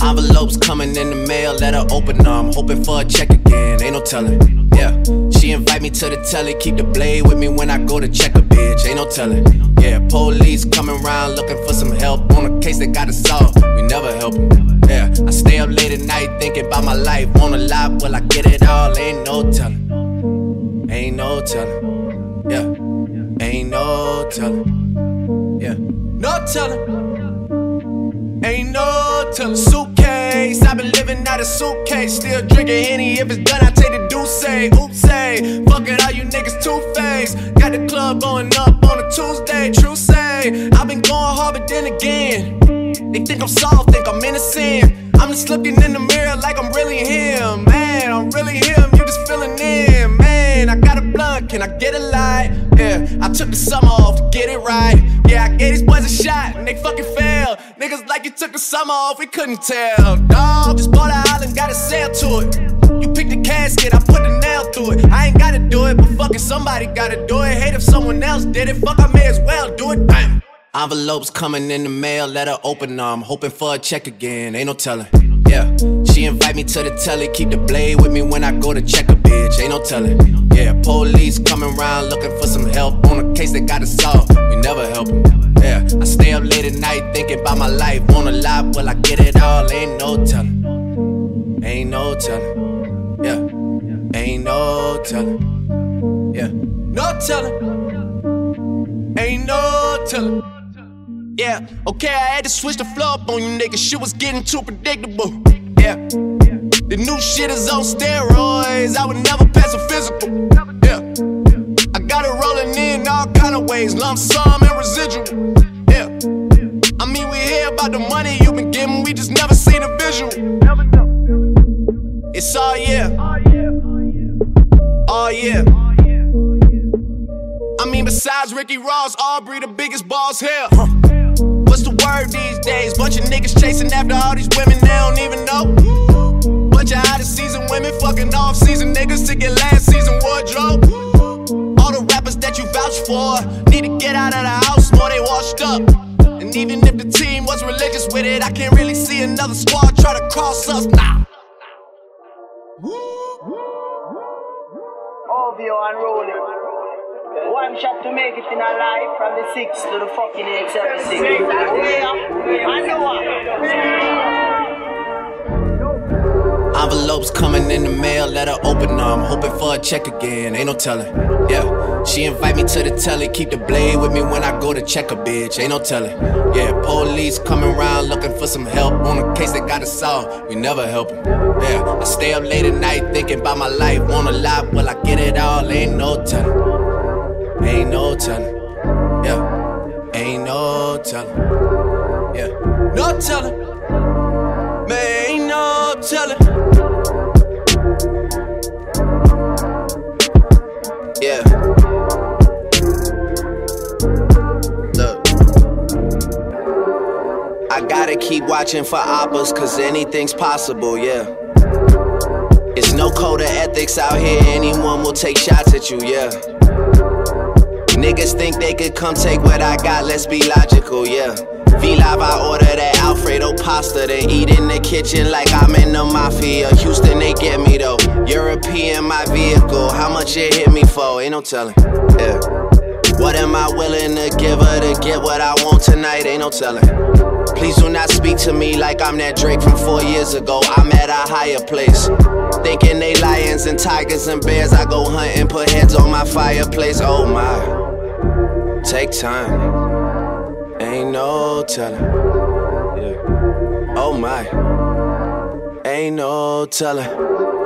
Envelopes coming in the mail, let her open I'm hoping for a check again, ain't no telling. Yeah, she invite me to the telly, keep the blade with me when I go to check a bitch, ain't no telling. Yeah, police coming around looking for some help on a case they gotta solve. We never help 'em. Yeah, I stay up late at night thinking about my life. Wanna lie, will I get it all? Ain't no telling. Ain't no telling. Yeah, ain't no telling. Yeah, no telling. Ain't no telling. Suitcase, I've been living out of suitcase. Still drinking Henny. If it's done, I take deuce. Oops, say. Fuck all you niggas two face. Got the club going up on a Tuesday. True say. I've been going hard, but then again. They think I'm soft, think I'm innocent. I'm just looking in the mirror like I'm really him. Man, I'm really him. You just feeling in. Man, I got a blunt. Can I get a light? Yeah, I took the summer off to get it right. Yeah, I gave these boys a shot and they fucking failed. Niggas like you took the summer off, we couldn't tell. Dog, just bought a island, got a sail to it. You pick the casket, I put the nail through it. I ain't gotta do it, but fucking somebody gotta do it. Hate if someone else did it, fuck, I may as well do it. Envelopes coming in the mail, let her open I'm hoping for a check again, ain't no telling. Yeah, she invite me to the telly, keep the blade with me when I go to check a bitch, ain't no telling. Yeah, police coming around looking for some help on a case they gotta solve. We never help 'em. Yeah, I stay up late at night thinking about my life. Wanna lie, will I get it all? Ain't no telling. Ain't no telling. Ain't no telling. Yeah, no telling. Ain't no telling. Yeah, okay, I had to switch the flow up on you niggas. Shit was getting too predictable. Yeah, the new shit is on steroids. I would never pass a physical. Yeah, I got it rolling in all kind of ways, lump sum and residual. All yeah. I mean, besides Ricky Ross, Aubrey, the biggest boss here. What's the word these days? Bunch of niggas chasing after all these women they don't even know. Bunch of out of season women fucking off season niggas to get last season wardrobe. All the rappers that you vouch for need to get out of the house more they washed up. And even if the team was religious with it, I can't really see another squad try to cross us now. OVO and rolling. One shot to make it in a life from the 6 to the fucking 876. Way up, what. Envelopes coming in the mail, let her open I'm hoping for a check again, ain't no telling. Yeah, she invite me to the telly, keep the blade with me when I go to check a bitch, ain't no telling. Yeah, police coming around looking for some help on a case they gotta solve. We never help 'em. Yeah, I stay up late at night thinking about my life. Wanna lie, will I get it all? Ain't no telling. Ain't no telling. Yeah, ain't no telling. Yeah, no telling. Man, ain't no telling. Gotta keep watching for oppas, cause anything's possible, yeah. It's no code of ethics out here, anyone will take shots at you, yeah. Niggas think they could come take what I got, let's be logical, yeah. V Live, I order that Alfredo pasta, then eat in the kitchen like I'm in the mafia. Houston, they get me though. European, my vehicle. How much it hit me for? Ain't no telling. Yeah. What am I willing to give her to get what I want tonight? Ain't no telling. Please do not speak to me like I'm that Drake from four years ago. I'm at a higher place. Thinking they lions and tigers and bears. I go hunting, put heads on my fireplace. Oh my. Take time. Ain't no telling. Yeah. Oh my. Ain't no telling.